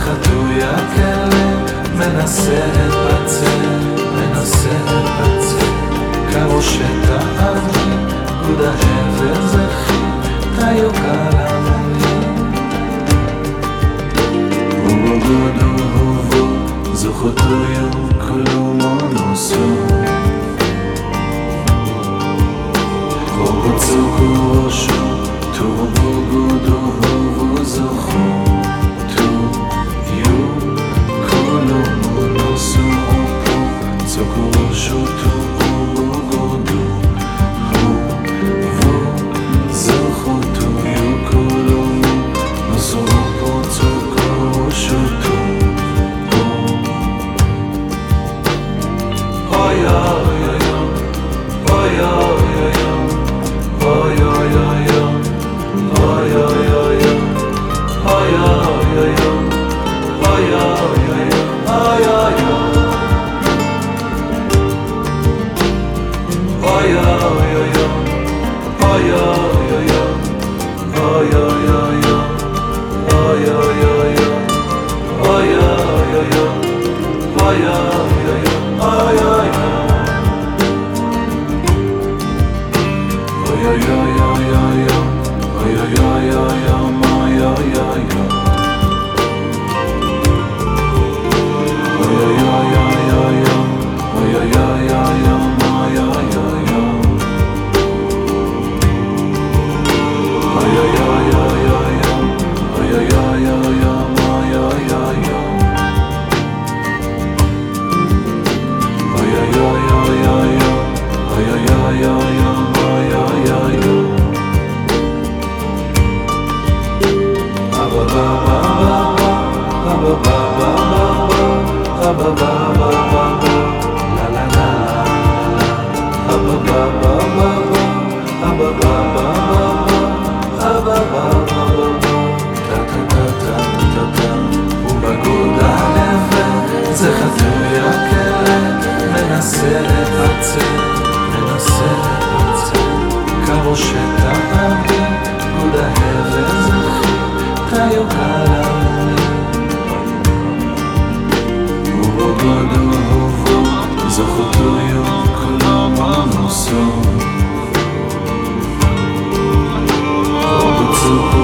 חטוי הכלב, מנסה בצל, מנסה בצל, כראשת האבים, גוד ההבל זכי, תיוקה 요 זה חתוי הכלב, מנסה לפצל, מנסה לפצל, כראשת העמים, גוד ההבל זכי, אתה יוכל Ooh.